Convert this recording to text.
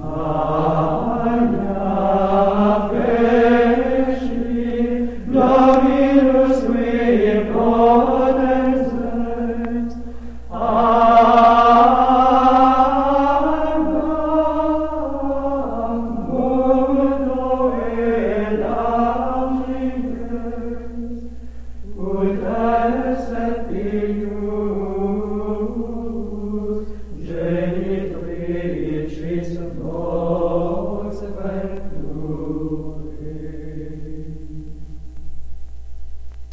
a ny a pere si glorioswe prodes a honum omni Lord.